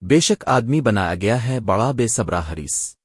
بے شک آدمی بنایا گیا ہے بڑا بے صبرا حریص۔